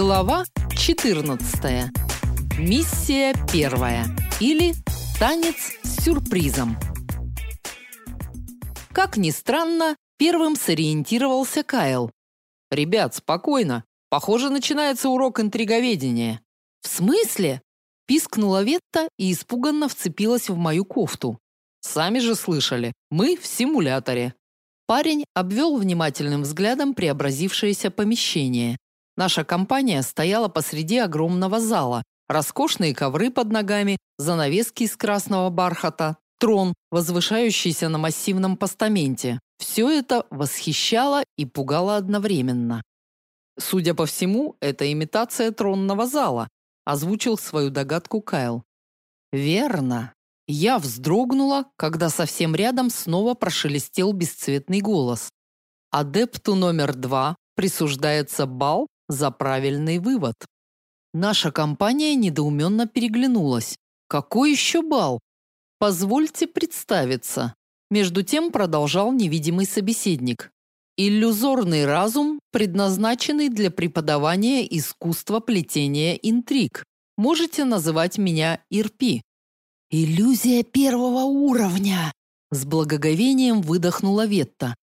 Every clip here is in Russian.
Глава 14. Миссия первая или танец с сюрпризом. Как ни странно, первым сориентировался Кайл. Ребят, спокойно. Похоже, начинается урок интриговедения. В смысле? пискнула Ветта и испуганно вцепилась в мою кофту. Сами же слышали, мы в симуляторе. Парень обвел внимательным взглядом преобразившееся помещение. Наша компания стояла посреди огромного зала. Роскошные ковры под ногами, занавески из красного бархата, трон, возвышающийся на массивном постаменте. Все это восхищало и пугало одновременно. Судя по всему, это имитация тронного зала, озвучил свою догадку Кайл. Верно. Я вздрогнула, когда совсем рядом снова прошелестел бесцветный голос. Адепту номер два присуждается балл за правильный вывод. Наша компания недоуменно переглянулась. Какой еще балл? Позвольте представиться. Между тем продолжал невидимый собеседник. Иллюзорный разум, предназначенный для преподавания искусства плетения интриг. Можете называть меня Ирпи. Иллюзия первого уровня, с благоговением выдохнула Ветта.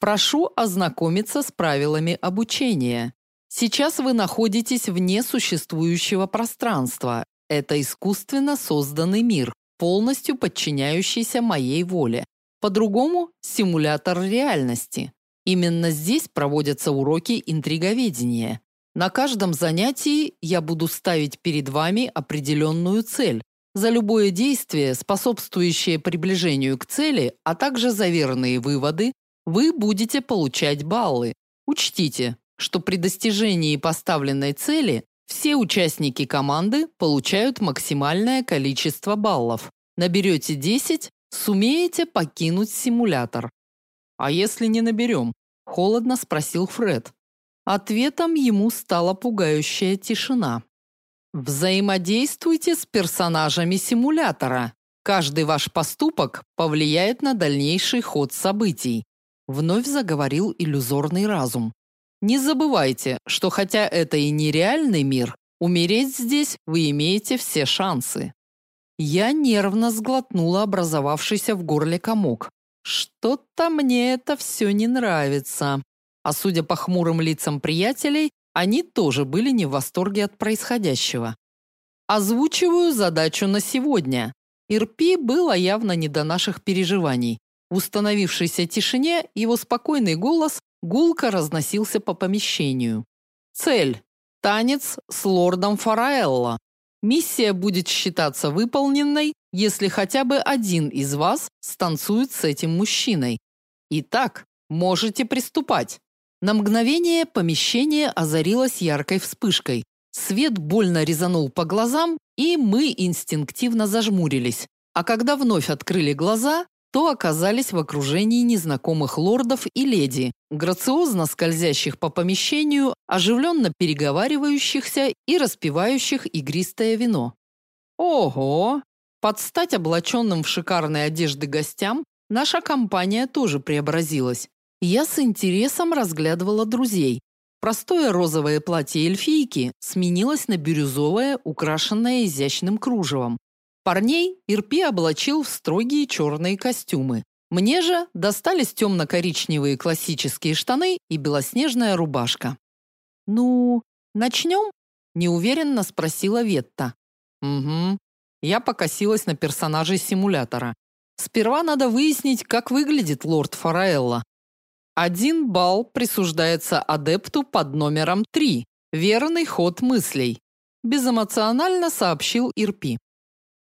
Прошу ознакомиться с правилами обучения. Сейчас вы находитесь вне существующего пространства. Это искусственно созданный мир, полностью подчиняющийся моей воле. По-другому симулятор реальности. Именно здесь проводятся уроки интриговедения. На каждом занятии я буду ставить перед вами определенную цель, за любое действие, способствующее приближению к цели, а также за верные выводы, вы будете получать баллы. Учтите, что при достижении поставленной цели все участники команды получают максимальное количество баллов. Наберете 10, сумеете покинуть симулятор. А если не наберем? холодно спросил Фред. Ответом ему стала пугающая тишина. Взаимодействуйте с персонажами симулятора. Каждый ваш поступок повлияет на дальнейший ход событий, вновь заговорил иллюзорный разум. Не забывайте, что хотя это и не реальный мир, умереть здесь вы имеете все шансы. Я нервно сглотнула образовавшийся в горле комок. Что-то мне это все не нравится. А судя по хмурым лицам приятелей, они тоже были не в восторге от происходящего. Озвучиваю задачу на сегодня. Ирпи было явно не до наших переживаний. В установившейся тишине его спокойный голос гулко разносился по помещению. Цель танец с лордом Фараэлло. Миссия будет считаться выполненной, если хотя бы один из вас станцует с этим мужчиной. Итак, можете приступать. На мгновение помещение озарилось яркой вспышкой. Свет больно резанул по глазам, и мы инстинктивно зажмурились. А когда вновь открыли глаза, то оказались в окружении незнакомых лордов и леди, грациозно скользящих по помещению, оживленно переговаривающихся и распивающих игристое вино. Ого! Под стать облаченным в шикарные одежды гостям наша компания тоже преобразилась. Я с интересом разглядывала друзей. Простое розовое платье эльфийки сменилось на бирюзовое, украшенное изящным кружевом. Парней Ирпи облачил в строгие черные костюмы. Мне же достались темно-коричневые классические штаны и белоснежная рубашка. Ну, начнем?» – неуверенно спросила Ветта. Угу. Я покосилась на персонажей симулятора. Сперва надо выяснить, как выглядит лорд Фараэлла. Один балл присуждается адепту под номером 3. Верный ход мыслей, безэмоционально сообщил Ирпи.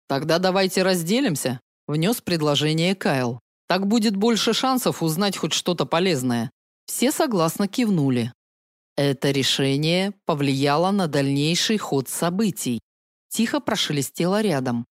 Тогда давайте разделимся, внес предложение Кайл. Так будет больше шансов узнать хоть что-то полезное. Все согласно кивнули. Это решение повлияло на дальнейший ход событий. Тихо прошелестело рядом.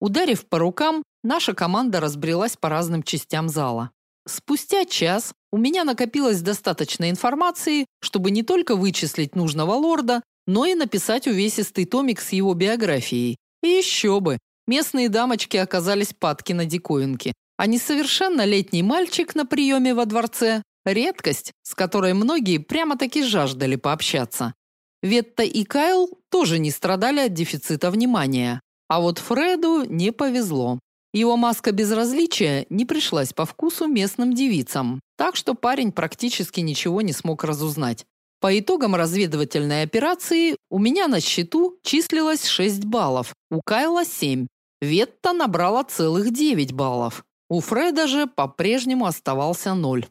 Ударив по рукам, наша команда разбрелась по разным частям зала. Спустя час у меня накопилось достаточно информации, чтобы не только вычислить нужного лорда, но и написать увесистый томик с его биографией. И еще бы, местные дамочки оказались падки на диковинки. А несовершеннолетний мальчик на приеме во дворце – редкость, с которой многие прямо-таки жаждали пообщаться. Ветта и Кайл тоже не страдали от дефицита внимания, а вот Фреду не повезло. Его маска безразличия не пришлась по вкусу местным девицам, так что парень практически ничего не смог разузнать. По итогам разведывательной операции у меня на счету числилось 6 баллов, у Кайла 7. Ветта набрала целых 9 баллов. У Фреда же по-прежнему оставался 0.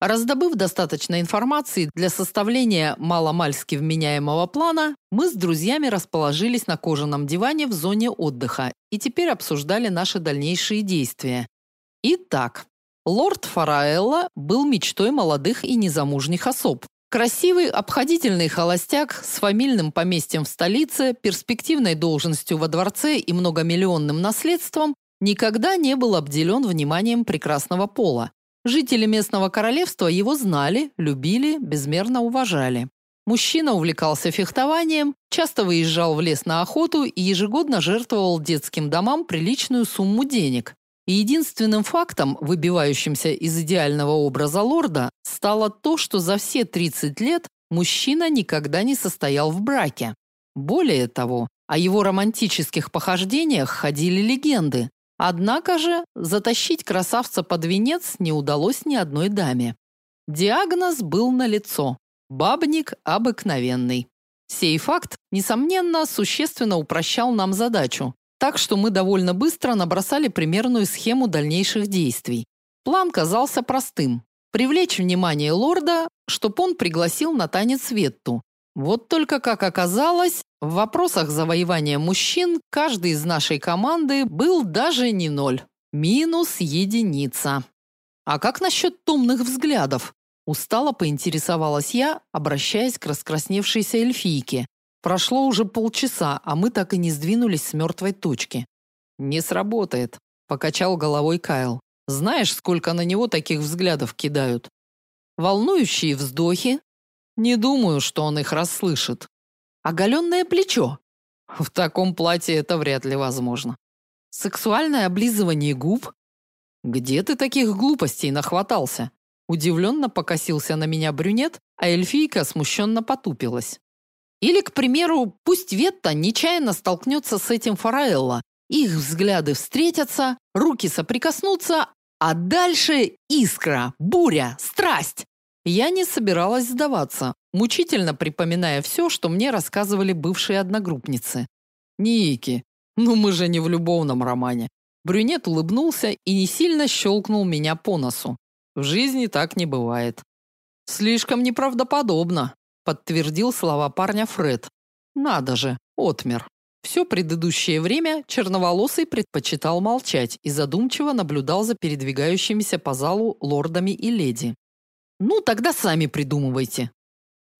Раздобыв достаточно информации для составления маломальски вменяемого плана, мы с друзьями расположились на кожаном диване в зоне отдыха и теперь обсуждали наши дальнейшие действия. Итак, лорд Фараэлла был мечтой молодых и незамужних особ. Красивый, обходительный холостяк с фамильным поместьем в столице, перспективной должностью во дворце и многомиллионным наследством никогда не был обделен вниманием прекрасного пола. Жители местного королевства его знали, любили, безмерно уважали. Мужчина увлекался фехтованием, часто выезжал в лес на охоту и ежегодно жертвовал детским домам приличную сумму денег. Единственным фактом, выбивающимся из идеального образа лорда, стало то, что за все 30 лет мужчина никогда не состоял в браке. Более того, о его романтических похождениях ходили легенды, Однако же затащить красавца под венец не удалось ни одной даме. Диагноз был налицо. Бабник обыкновенный. Сей факт, несомненно, существенно упрощал нам задачу, так что мы довольно быстро набросали примерную схему дальнейших действий. План казался простым: привлечь внимание лорда, чтоб он пригласил на танец Ветту. Вот только как оказалось, в вопросах завоевания мужчин каждый из нашей команды был даже не ноль, минус единица. А как насчет томных взглядов? Устало поинтересовалась я, обращаясь к раскрасневшейся эльфийке. Прошло уже полчаса, а мы так и не сдвинулись с мертвой точки. Не сработает, покачал головой Кайл. Знаешь, сколько на него таких взглядов кидают? Волнующие вздохи. Не думаю, что он их расслышит. Оголенное плечо. В таком платье это вряд ли возможно. Сексуальное облизывание губ. Где ты таких глупостей нахватался? Удивленно покосился на меня брюнет, а эльфийка смущенно потупилась. Или, к примеру, пусть Ветта нечаянно столкнется с этим Фараэлло. Их взгляды встретятся, руки соприкоснутся, а дальше искра, буря, страсть. Я не собиралась сдаваться, мучительно припоминая все, что мне рассказывали бывшие одногруппницы. Ники, ну мы же не в любовном романе. Брюнет улыбнулся и не сильно щелкнул меня по носу. В жизни так не бывает. Слишком неправдоподобно, подтвердил слова парня Фред. Надо же, отмер. Все предыдущее время черноволосый предпочитал молчать и задумчиво наблюдал за передвигающимися по залу лордами и леди. Ну, тогда сами придумывайте.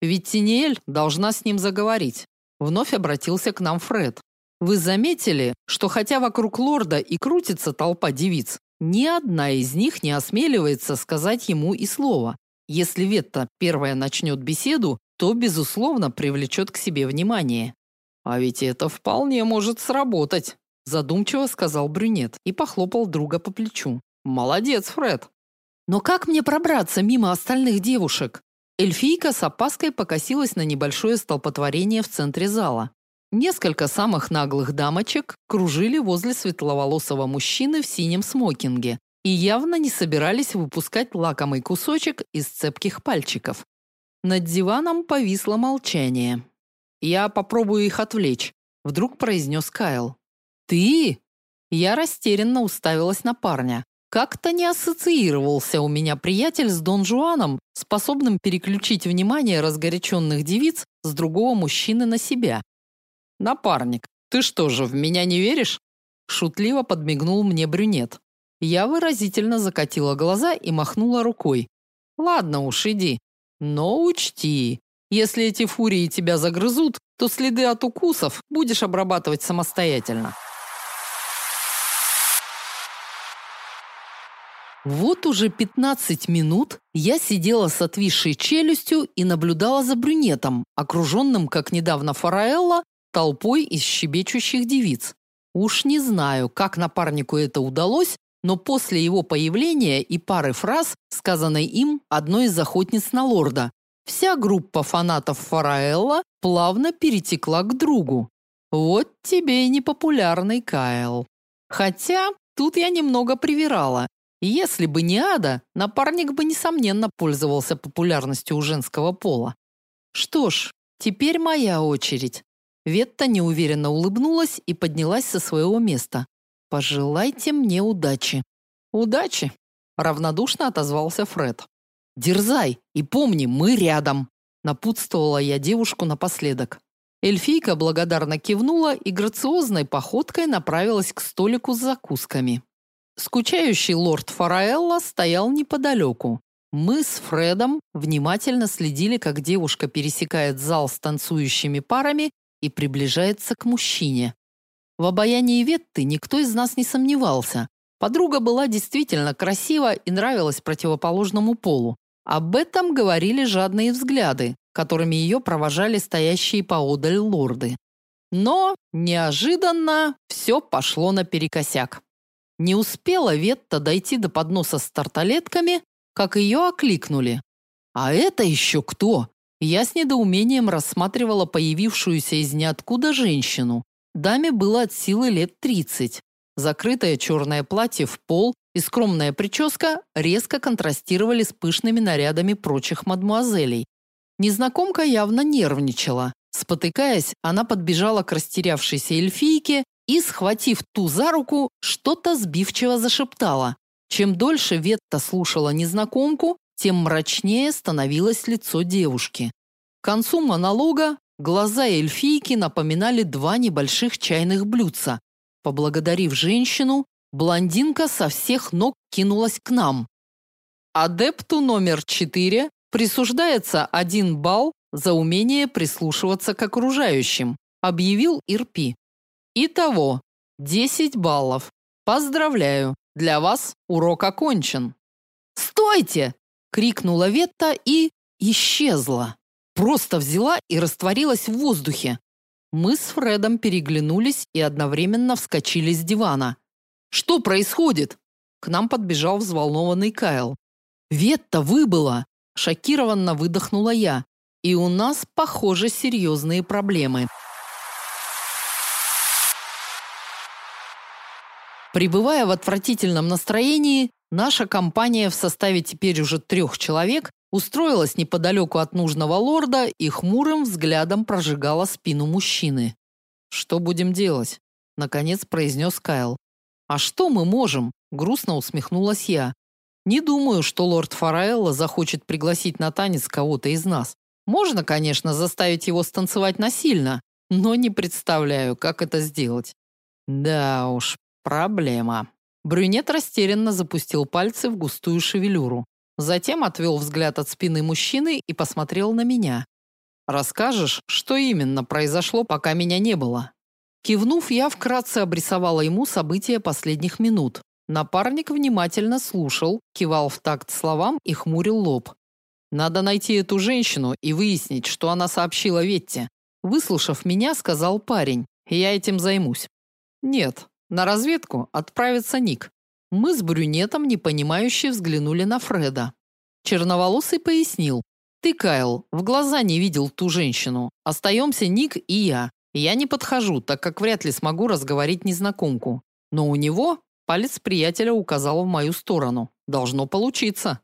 Ведь Тиниэль должна с ним заговорить. Вновь обратился к нам Фред. Вы заметили, что хотя вокруг лорда и крутится толпа девиц, ни одна из них не осмеливается сказать ему и слова. Если Ветта первая начнет беседу, то безусловно привлечет к себе внимание. А ведь это вполне может сработать, задумчиво сказал брюнет и похлопал друга по плечу. Молодец, Фред. Но как мне пробраться мимо остальных девушек? Эльфийка с опаской покосилась на небольшое столпотворение в центре зала. Несколько самых наглых дамочек кружили возле светловолосого мужчины в синем смокинге и явно не собирались выпускать лакомый кусочек из цепких пальчиков. Над диваном повисло молчание. Я попробую их отвлечь, вдруг произнес Кайл. Ты? Я растерянно уставилась на парня. Как-то не ассоциировался у меня приятель с Дон Жуаном, способным переключить внимание разгоряченных девиц с другого мужчины на себя. Напарник, ты что же, в меня не веришь? шутливо подмигнул мне брюнет. Я выразительно закатила глаза и махнула рукой. Ладно уж, иди. Но учти, если эти фурии тебя загрызут, то следы от укусов будешь обрабатывать самостоятельно. Вот уже 15 минут я сидела с отвисшей челюстью и наблюдала за брюнетом, окруженным, как недавно Фараэлла, толпой из щебечущих девиц. Уж не знаю, как напарнику это удалось, но после его появления и пары фраз, сказанной им одной из охотниц на лорда, вся группа фанатов Фараэлла плавно перетекла к другу. Вот тебе и непопулярный Кайл. Хотя тут я немного привирала. Если бы не Ада, напарник бы несомненно пользовался популярностью у женского пола. Что ж, теперь моя очередь. Ветта неуверенно улыбнулась и поднялась со своего места. Пожелайте мне удачи. Удачи, равнодушно отозвался Фред. Дерзай и помни, мы рядом, напутствовала я девушку напоследок. Эльфийка благодарно кивнула и грациозной походкой направилась к столику с закусками. Скучающий лорд Фараэлла стоял неподалеку. Мы с Фредом внимательно следили, как девушка пересекает зал с танцующими парами и приближается к мужчине. В обаянии Ветты никто из нас не сомневался. Подруга была действительно красива и нравилась противоположному полу. Об этом говорили жадные взгляды, которыми ее провожали стоящие поодаль лорды. Но неожиданно все пошло наперекосяк. Не успела Ветта дойти до подноса с тарталетками, как ее окликнули. А это еще кто? Я с недоумением рассматривала появившуюся из ниоткуда женщину. Даме было от силы лет 30. Закрытое черное платье в пол и скромная прическа резко контрастировали с пышными нарядами прочих мадмуазелей. Незнакомка явно нервничала. Спотыкаясь, она подбежала к растерявшейся эльфийке и, схватив ту за руку, что-то сбивчиво зашептала. Чем дольше Ветта слушала незнакомку, тем мрачнее становилось лицо девушки. К концу монолога глаза эльфийки напоминали два небольших чайных блюдца. Поблагодарив женщину, блондинка со всех ног кинулась к нам. Адепту номер четыре Присуждается один балл за умение прислушиваться к окружающим, объявил Ирпи. Итого 10 баллов. Поздравляю. Для вас урок окончен. Стойте! крикнула Ветта и исчезла. Просто взяла и растворилась в воздухе. Мы с Фредом переглянулись и одновременно вскочили с дивана. Что происходит? К нам подбежал взволнованный Кайл. Ветта выбыла. Шокированно выдохнула я. И у нас, похоже, серьезные проблемы. Прибывая в отвратительном настроении, наша компания в составе теперь уже трех человек устроилась неподалеку от нужного лорда и хмурым взглядом прожигала спину мужчины. Что будем делать? наконец произнес Кайл. А что мы можем? грустно усмехнулась я. Не думаю, что лорд Фараэлла захочет пригласить на танец кого-то из нас. Можно, конечно, заставить его станцевать насильно, но не представляю, как это сделать. Да уж, проблема. Брюнет растерянно запустил пальцы в густую шевелюру. Затем отвел взгляд от спины мужчины и посмотрел на меня. Расскажешь, что именно произошло, пока меня не было? Кивнув, я вкратце обрисовала ему события последних минут. Напарник внимательно слушал, кивал в такт словам и хмурил лоб. Надо найти эту женщину и выяснить, что она сообщила Ветте. Выслушав меня, сказал парень: "Я этим займусь". Нет, на разведку отправится Ник. Мы с брюнетом непонимающе взглянули на Фреда. Черноволосый пояснил: "Ты, Кайл, в глаза не видел ту женщину. Остаемся Ник и я. Я не подхожу, так как вряд ли смогу разговорить незнакомку. Но у него Палец приятеля указал в мою сторону. Должно получиться.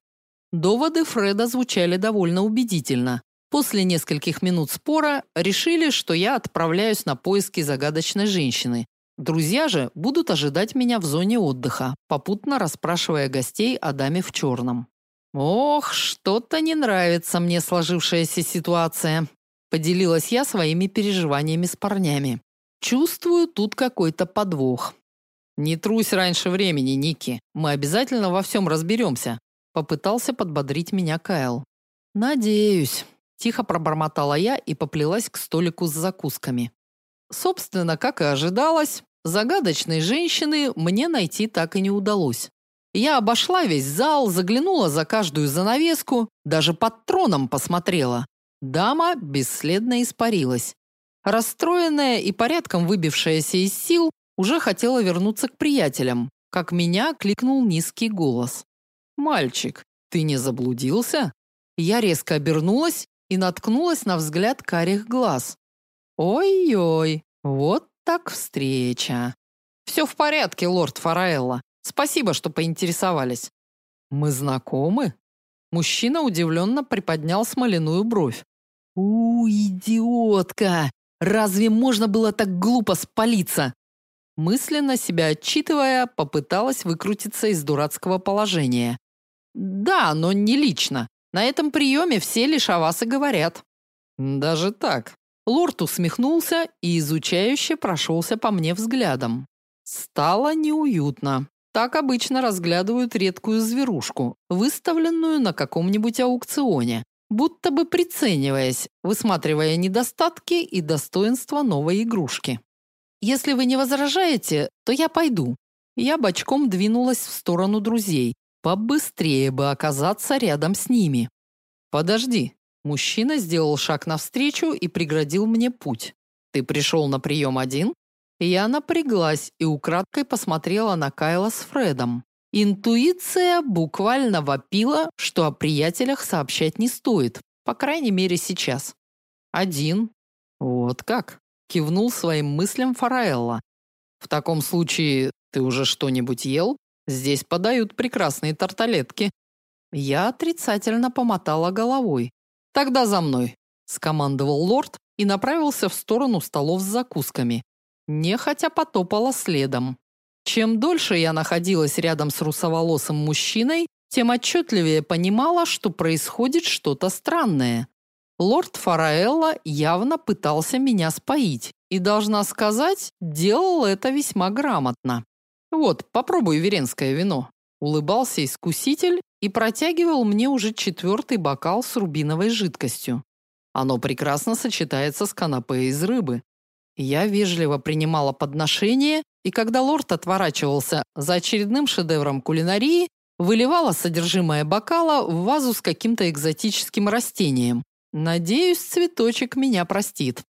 Доводы Фреда звучали довольно убедительно. После нескольких минут спора решили, что я отправляюсь на поиски загадочной женщины. Друзья же будут ожидать меня в зоне отдыха, попутно расспрашивая гостей о даме в черном. Ох, что-то не нравится мне сложившаяся ситуация, поделилась я своими переживаниями с парнями. Чувствую тут какой-то подвох. Не трусь раньше времени, Ники. Мы обязательно во всем разберемся», – попытался подбодрить меня Кайл. Надеюсь, тихо пробормотала я и поплелась к столику с закусками. Собственно, как и ожидалось, загадочной женщины мне найти так и не удалось. Я обошла весь зал, заглянула за каждую занавеску, даже под троном посмотрела. Дама бесследно испарилась. Расстроенная и порядком выбившаяся из сил, уже хотела вернуться к приятелям, как меня кликнул низкий голос. Мальчик, ты не заблудился? Я резко обернулась и наткнулась на взгляд карих глаз. Ой-ой, вот так встреча. «Все в порядке, лорд Фараэлла. Спасибо, что поинтересовались. Мы знакомы? Мужчина удивленно приподнял смоляную бровь. У, идиотка! Разве можно было так глупо спалиться? Мысленно себя отчитывая, попыталась выкрутиться из дурацкого положения. Да, но не лично. На этом приеме все лишь о вас и говорят. Даже так. Лорд усмехнулся и изучающе прошелся по мне взглядом. Стало неуютно. Так обычно разглядывают редкую зверушку, выставленную на каком-нибудь аукционе, будто бы прицениваясь, высматривая недостатки и достоинства новой игрушки. Если вы не возражаете, то я пойду. Я бочком двинулась в сторону друзей, побыстрее бы оказаться рядом с ними. Подожди. Мужчина сделал шаг навстречу и преградил мне путь. Ты пришел на прием один? Я напряглась и украдкой посмотрела на Кайла с Фредом. Интуиция буквально вопила, что о приятелях сообщать не стоит, по крайней мере сейчас. Один. Вот как? Кивнул своим мыслям Фараэлла. В таком случае ты уже что-нибудь ел? Здесь подают прекрасные тарталетки. Я отрицательно помотала головой. Тогда за мной, скомандовал лорд и направился в сторону столов с закусками нехотя потопала следом. Чем дольше я находилась рядом с русоволосым мужчиной, тем отчетливее понимала, что происходит что-то странное. Лорд Фараэлла явно пытался меня споить, и должна сказать, делал это весьма грамотно. Вот, попробуй веренское вино. Улыбался искуситель и протягивал мне уже четвертый бокал с рубиновой жидкостью. Оно прекрасно сочетается с канапе из рыбы. Я вежливо принимала подношение, и когда лорд отворачивался за очередным шедевром кулинарии, выливала содержимое бокала в вазу с каким-то экзотическим растением. Надеюсь, цветочек меня простит.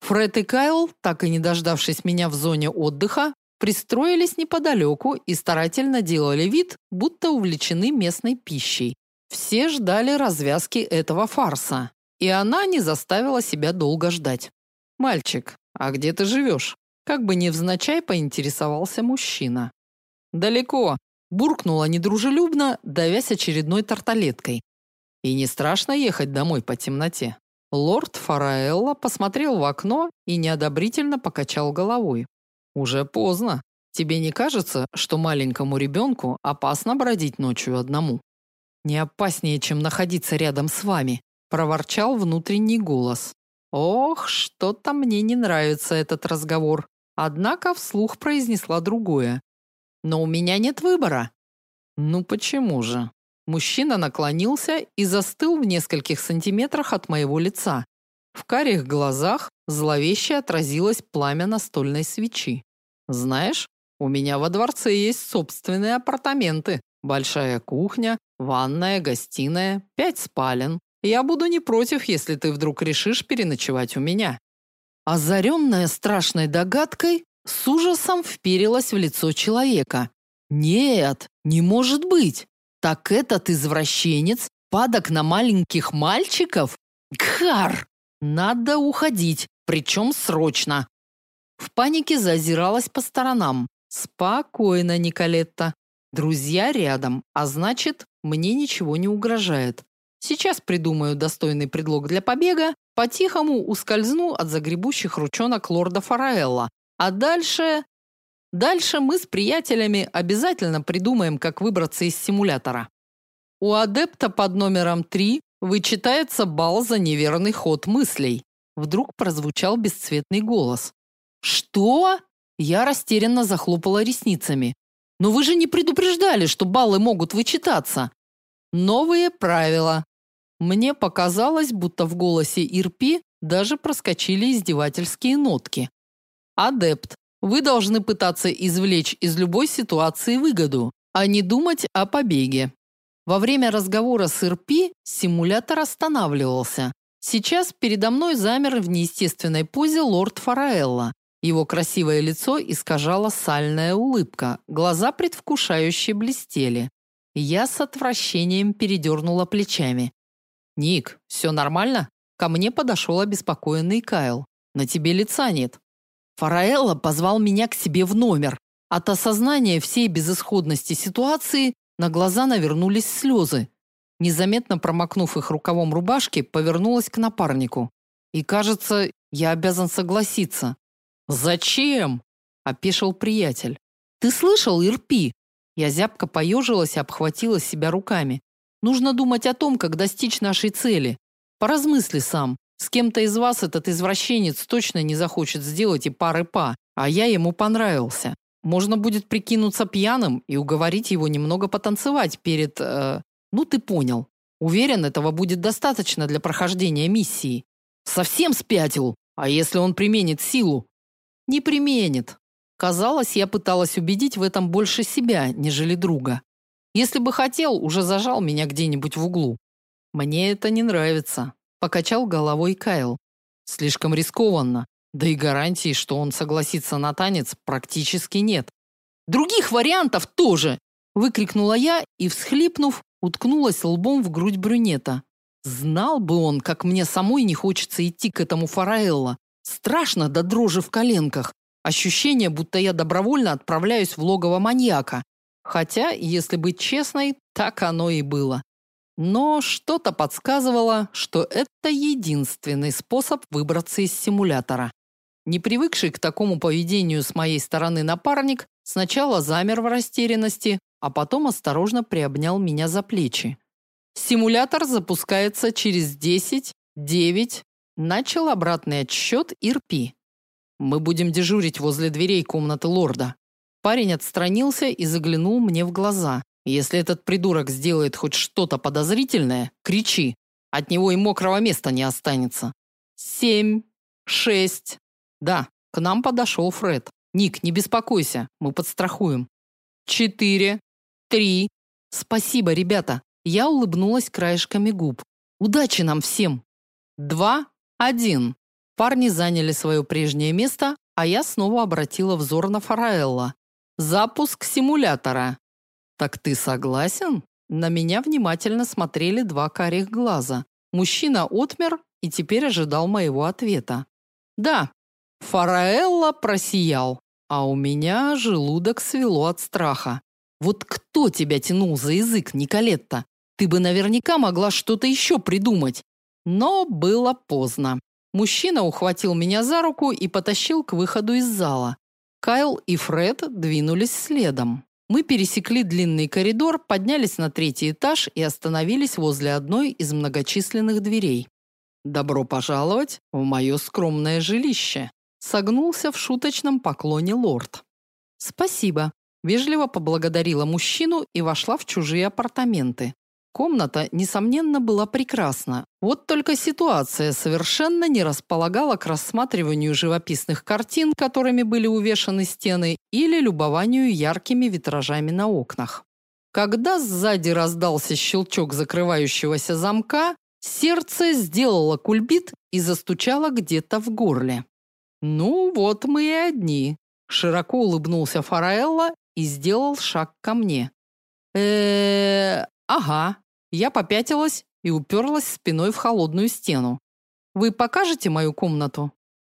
Фред и Кайл, так и не дождавшись меня в зоне отдыха, пристроились неподалеку и старательно делали вид, будто увлечены местной пищей. Все ждали развязки этого фарса, и она не заставила себя долго ждать. Мальчик, а где ты живешь?» Как бы невзначай поинтересовался мужчина. «Далеко», – буркнула недружелюбно, давясь очередной тарталеткой. «И не страшно ехать домой по темноте?» Лорд Фараэлла посмотрел в окно и неодобрительно покачал головой. «Уже поздно. Тебе не кажется, что маленькому ребенку опасно бродить ночью одному?» «Не опаснее, чем находиться рядом с вами», – проворчал внутренний голос. Ох, что-то мне не нравится этот разговор. Однако вслух произнесла другое. Но у меня нет выбора. Ну почему же? Мужчина наклонился и застыл в нескольких сантиметрах от моего лица. В карих глазах зловеще отразилось пламя настольной свечи. Знаешь, у меня во дворце есть собственные апартаменты, большая кухня, ванная, гостиная, пять спален. Я буду не против, если ты вдруг решишь переночевать у меня. Озаренная страшной догадкой, с ужасом вперилась в лицо человека. Нет, не может быть. Так этот извращенец падок на маленьких мальчиков? Гхар! Надо уходить, причем срочно. В панике зазиралась по сторонам. Спокойно, Николетта. Друзья рядом, а значит, мне ничего не угрожает. Сейчас придумаю достойный предлог для побега, по-тихому ускользну от загребущих ручонок лорда Фараэлла. А дальше... Дальше мы с приятелями обязательно придумаем, как выбраться из симулятора. У адепта под номером 3 вычитается балл за неверный ход мыслей. Вдруг прозвучал бесцветный голос. Что? Я растерянно захлопала ресницами. Но вы же не предупреждали, что баллы могут вычитаться. Новые правила, мне показалось, будто в голосе Ирпи даже проскочили издевательские нотки. Адепт, вы должны пытаться извлечь из любой ситуации выгоду, а не думать о побеге. Во время разговора с Ирпи симулятор останавливался. Сейчас передо мной замер в неестественной позе лорд Фараэлла. Его красивое лицо искажала сальная улыбка, глаза предвкушающе блестели. Я с отвращением передернула плечами. Ник, все нормально? Ко мне подошел обеспокоенный Кайл. На тебе лица нет. Фараэлла позвал меня к себе в номер. От осознания всей безысходности ситуации на глаза навернулись слезы. Незаметно промокнув их рукавом рубашки, повернулась к напарнику. И, кажется, я обязан согласиться. Зачем? опешил приятель. Ты слышал, Ирпи? Я зябко поежилась и обхватила себя руками. Нужно думать о том, как достичь нашей цели. Поразмысли сам. С кем-то из вас этот извращенец точно не захочет сделать и пары па, а я ему понравился. Можно будет прикинуться пьяным и уговорить его немного потанцевать перед, э, ну ты понял. Уверен, этого будет достаточно для прохождения миссии. Совсем спятил. А если он применит силу? Не применит. Казалось, я пыталась убедить в этом больше себя, нежели друга. Если бы хотел, уже зажал меня где-нибудь в углу. Мне это не нравится, покачал головой Кайл. Слишком рискованно. Да и гарантии, что он согласится на танец, практически нет. Других вариантов тоже, выкрикнула я и, всхлипнув, уткнулась лбом в грудь брюнета. Знал бы он, как мне самой не хочется идти к этому Фараэлло. Страшно до дрожи в коленках. Ощущение, будто я добровольно отправляюсь в логово маньяка. Хотя, если быть честной, так оно и было. Но что-то подсказывало, что это единственный способ выбраться из симулятора. Не привыкший к такому поведению с моей стороны напарник сначала замер в растерянности, а потом осторожно приобнял меня за плечи. Симулятор запускается через 10, 9, начал обратный отсчет Ирпи. Мы будем дежурить возле дверей комнаты лорда. Парень отстранился и заглянул мне в глаза. Если этот придурок сделает хоть что-то подозрительное, кричи. От него и мокрого места не останется. Семь, шесть, да, к нам подошел Фред. Ник, не беспокойся, мы подстрахуем. Четыре, три. Спасибо, ребята. Я улыбнулась краешками губ. Удачи нам всем. Два, один. Парни заняли свое прежнее место, а я снова обратила взор на Фараэлла. Запуск симулятора. Так ты согласен? На меня внимательно смотрели два карих глаза. Мужчина отмер и теперь ожидал моего ответа. Да, Фараэлла просиял, а у меня желудок свело от страха. Вот кто тебя тянул за язык, Николетта? Ты бы наверняка могла что-то еще придумать. Но было поздно. Мужчина ухватил меня за руку и потащил к выходу из зала. Кайл и Фред двинулись следом. Мы пересекли длинный коридор, поднялись на третий этаж и остановились возле одной из многочисленных дверей. Добро пожаловать в мое скромное жилище, Согнулся в шуточном поклоне лорд. Спасибо, вежливо поблагодарила мужчину и вошла в чужие апартаменты. Комната несомненно была прекрасна. Вот только ситуация совершенно не располагала к рассматриванию живописных картин, которыми были увешаны стены, или любованию яркими витражами на окнах. Когда сзади раздался щелчок закрывающегося замка, сердце сделало кульбит и застучало где-то в горле. Ну, вот мы и одни. Широко улыбнулся Фараэлла и сделал шаг ко мне. Э, ага. Я попятилась и уперлась спиной в холодную стену. Вы покажете мою комнату?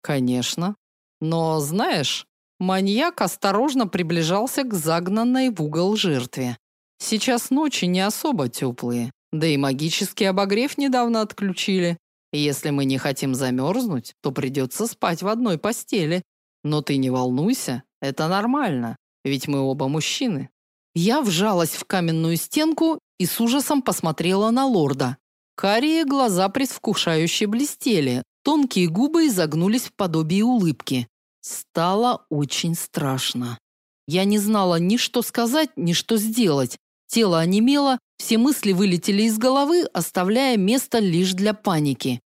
Конечно. Но, знаешь, маньяк осторожно приближался к загнанной в угол жертве. Сейчас ночи не особо теплые, да и магический обогрев недавно отключили. Если мы не хотим замерзнуть, то придется спать в одной постели. Но ты не волнуйся, это нормально, ведь мы оба мужчины. Я вжалась в каменную стенку и с ужасом посмотрела на лорда. Карие глаза предвкушающе блестели, тонкие губы изогнулись в подобии улыбки. Стало очень страшно. Я не знала ни что сказать, ни что сделать. Тело онемело, все мысли вылетели из головы, оставляя место лишь для паники.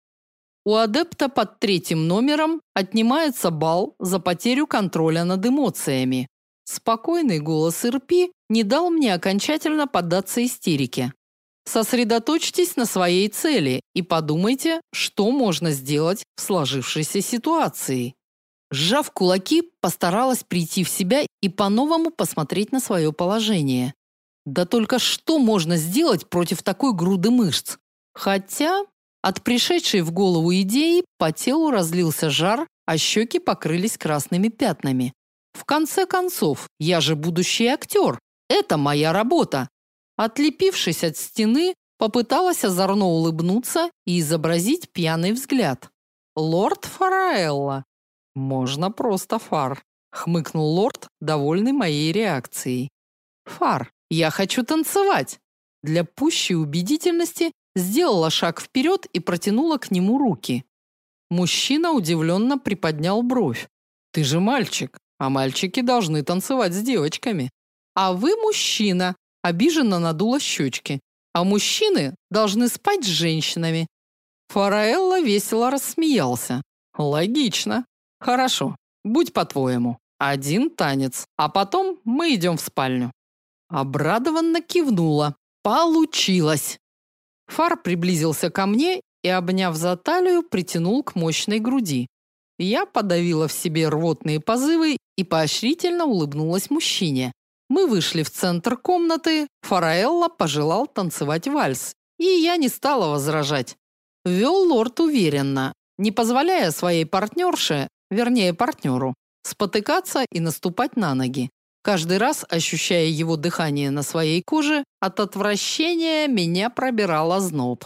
У адепта под третьим номером отнимается балл за потерю контроля над эмоциями. Спокойный голос Ирпи не дал мне окончательно поддаться истерике. Сосредоточьтесь на своей цели и подумайте, что можно сделать в сложившейся ситуации. Сжав кулаки, постаралась прийти в себя и по-новому посмотреть на свое положение. Да только что можно сделать против такой груды мышц? Хотя От пришедшей в голову идеи по телу разлился жар, а щеки покрылись красными пятнами. В конце концов, я же будущий актер. Это моя работа. Отлепившись от стены, попыталась озорно улыбнуться и изобразить пьяный взгляд. Лорд Фараэлла. Можно просто Фар, хмыкнул лорд, довольный моей реакцией. Фар, я хочу танцевать. Для пущей убедительности сделала шаг вперед и протянула к нему руки. Мужчина удивленно приподнял бровь. Ты же мальчик, а мальчики должны танцевать с девочками. А вы мужчина, обиженно надула щечки. А мужчины должны спать с женщинами. Фараэлла весело рассмеялся. Логично. Хорошо. Будь по-твоему. Один танец, а потом мы идем в спальню. Обрадованно кивнула. Получилось. Фар приблизился ко мне и, обняв за талию, притянул к мощной груди. Я подавила в себе рвотные позывы и поощрительно улыбнулась мужчине. Мы вышли в центр комнаты, Фараэлла пожелал танцевать вальс, и я не стала возражать. Вел лорд уверенно, не позволяя своей партнерше, вернее партнеру, спотыкаться и наступать на ноги. Каждый раз, ощущая его дыхание на своей коже, от отвращения меня пробирало зноб.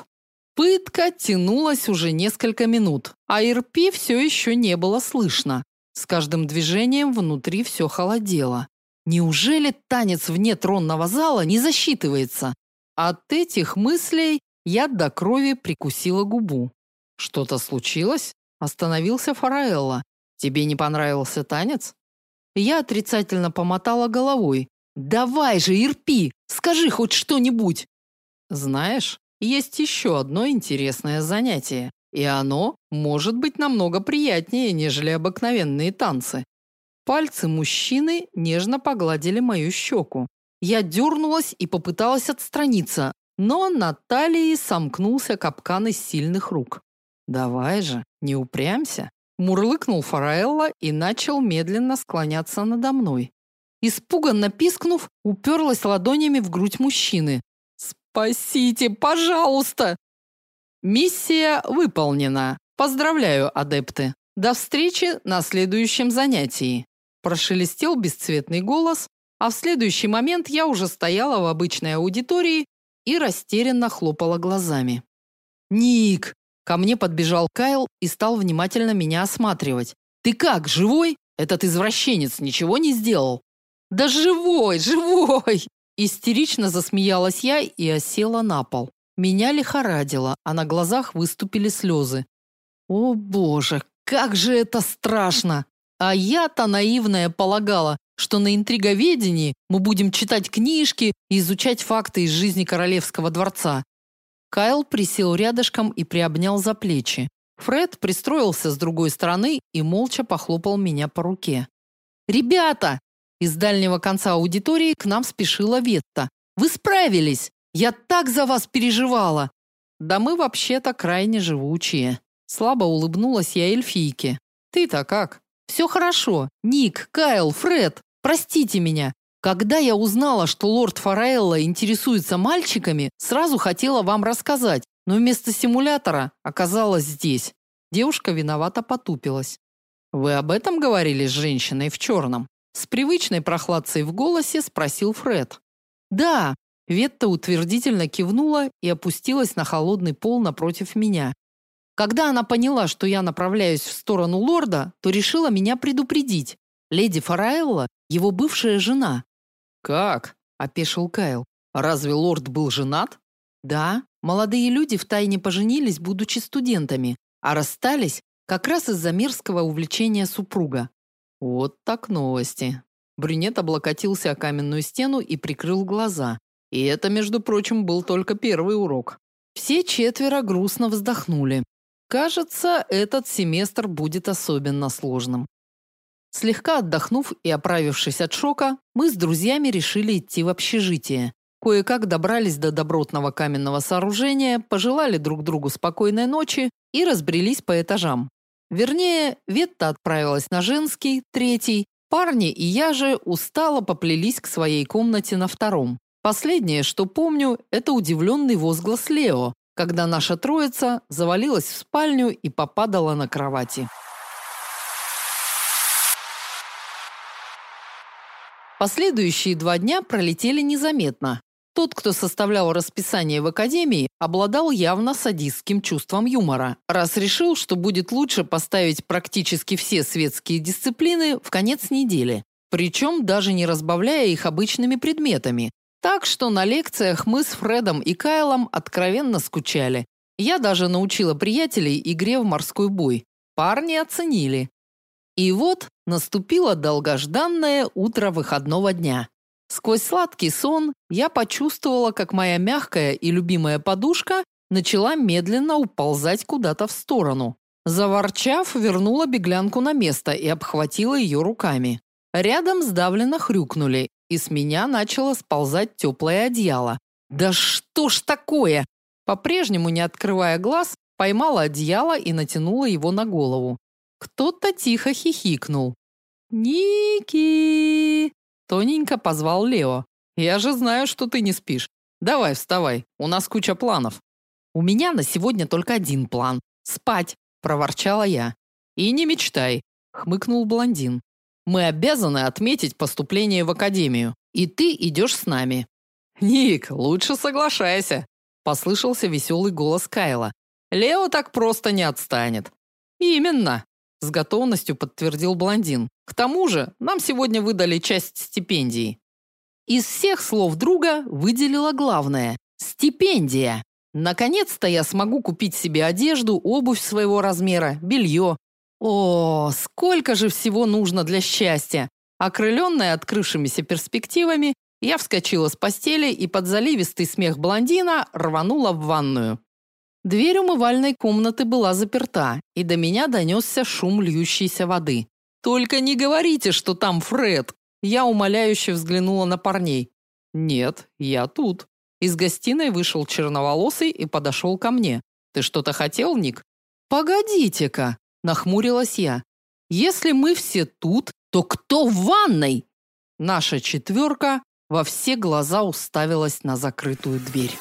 Пытка тянулась уже несколько минут, а Ирпи все еще не было слышно. С каждым движением внутри все холодело. Неужели танец вне тронного зала не засчитывается? От этих мыслей я до крови прикусила губу. Что-то случилось? Остановился Фараэлла. Тебе не понравился танец? Я отрицательно помотала головой. Давай же, Ирпи, скажи хоть что-нибудь. Знаешь, есть еще одно интересное занятие, и оно может быть намного приятнее, нежели обыкновенные танцы. Пальцы мужчины нежно погладили мою щеку. Я дернулась и попыталась отстраниться, но на талии сомкнулся капкан из сильных рук. Давай же, не упрямься, мурлыкнул Фараэлла и начал медленно склоняться надо мной. Испуганно пискнув, уперлась ладонями в грудь мужчины. Спасите, пожалуйста. Миссия выполнена. Поздравляю, адепты. До встречи на следующем занятии. Прошелестел бесцветный голос, а в следующий момент я уже стояла в обычной аудитории и растерянно хлопала глазами. «Ник!» Ко мне подбежал Кайл и стал внимательно меня осматривать. «Ты как, живой? Этот извращенец ничего не сделал?» «Да живой, живой!» Истерично засмеялась я и осела на пол. Меня лихорадило, а на глазах выступили слезы. «О боже, как же это страшно!» А я-то наивная полагала, что на интриговедении мы будем читать книжки и изучать факты из жизни королевского дворца. Кайл присел рядышком и приобнял за плечи. Фред пристроился с другой стороны и молча похлопал меня по руке. Ребята, из дальнего конца аудитории к нам спешила Ветта. Вы справились. Я так за вас переживала. Да мы вообще-то крайне живучие. Слабо улыбнулась я эльфийке. Ты-то как? Все хорошо. Ник, Кайл, Фред, простите меня. Когда я узнала, что лорд Фараэлла интересуется мальчиками, сразу хотела вам рассказать, но вместо симулятора оказалась здесь. Девушка виновато потупилась. Вы об этом говорили с женщиной в черном?» С привычной прохладцей в голосе спросил Фред. Да, Ветта утвердительно кивнула и опустилась на холодный пол напротив меня. Когда она поняла, что я направляюсь в сторону лорда, то решила меня предупредить. Леди Фараэлла его бывшая жена. Как? опешил Кайл. Разве лорд был женат? Да, молодые люди втайне поженились, будучи студентами, а расстались как раз из-за мерзкого увлечения супруга. Вот так новости. Брюнет облокотился о каменную стену и прикрыл глаза. И это, между прочим, был только первый урок. Все четверо грустно вздохнули. Кажется, этот семестр будет особенно сложным. Слегка отдохнув и оправившись от шока, мы с друзьями решили идти в общежитие. Кое-как добрались до добротного каменного сооружения, пожелали друг другу спокойной ночи и разбрелись по этажам. Вернее, Ветта отправилась на женский, третий, парни и я же устало поплелись к своей комнате на втором. Последнее, что помню, это удивленный возглас Лео, когда наша троица завалилась в спальню и попадала на кровати. Последующие два дня пролетели незаметно. Тот, кто составлял расписание в академии, обладал явно садистским чувством юмора, раз решил, что будет лучше поставить практически все светские дисциплины в конец недели, причем даже не разбавляя их обычными предметами. Так что на лекциях мы с Фредом и Кайлом откровенно скучали. Я даже научила приятелей игре в морской бой. Парни оценили. И вот наступило долгожданное утро выходного дня. Сквозь сладкий сон я почувствовала, как моя мягкая и любимая подушка начала медленно уползать куда-то в сторону. Заворчав, вернула беглянку на место и обхватила ее руками. Рядом сдавленно хрюкнули, и с меня начало сползать теплое одеяло. Да что ж такое? По-прежнему не открывая глаз, поймала одеяло и натянула его на голову. Кто-то тихо хихикнул. Ники! Тоненько позвал Лео. Я же знаю, что ты не спишь. Давай, вставай. У нас куча планов. У меня на сегодня только один план спать, проворчала я. И не мечтай, хмыкнул блондин. Мы обязаны отметить поступление в академию, и ты идешь с нами. Ник, лучше соглашайся, послышался веселый голос Кайла. Лео так просто не отстанет. Именно, с готовностью подтвердил блондин. К тому же, нам сегодня выдали часть стипендии. Из всех слов друга выделила главное стипендия. Наконец-то я смогу купить себе одежду, обувь своего размера, белье. О, сколько же всего нужно для счастья. Окрыленная открывшимися перспективами, я вскочила с постели и под заливистый смех блондина рванула в ванную. Дверь умывальной комнаты была заперта, и до меня донесся шум льющейся воды. Только не говорите, что там Фред. Я умоляюще взглянула на парней. Нет, я тут. Из гостиной вышел черноволосый и подошел ко мне. Ты что-то хотел, Ник? Погодите-ка, нахмурилась я. Если мы все тут, то кто в ванной? Наша четверка во все глаза уставилась на закрытую дверь.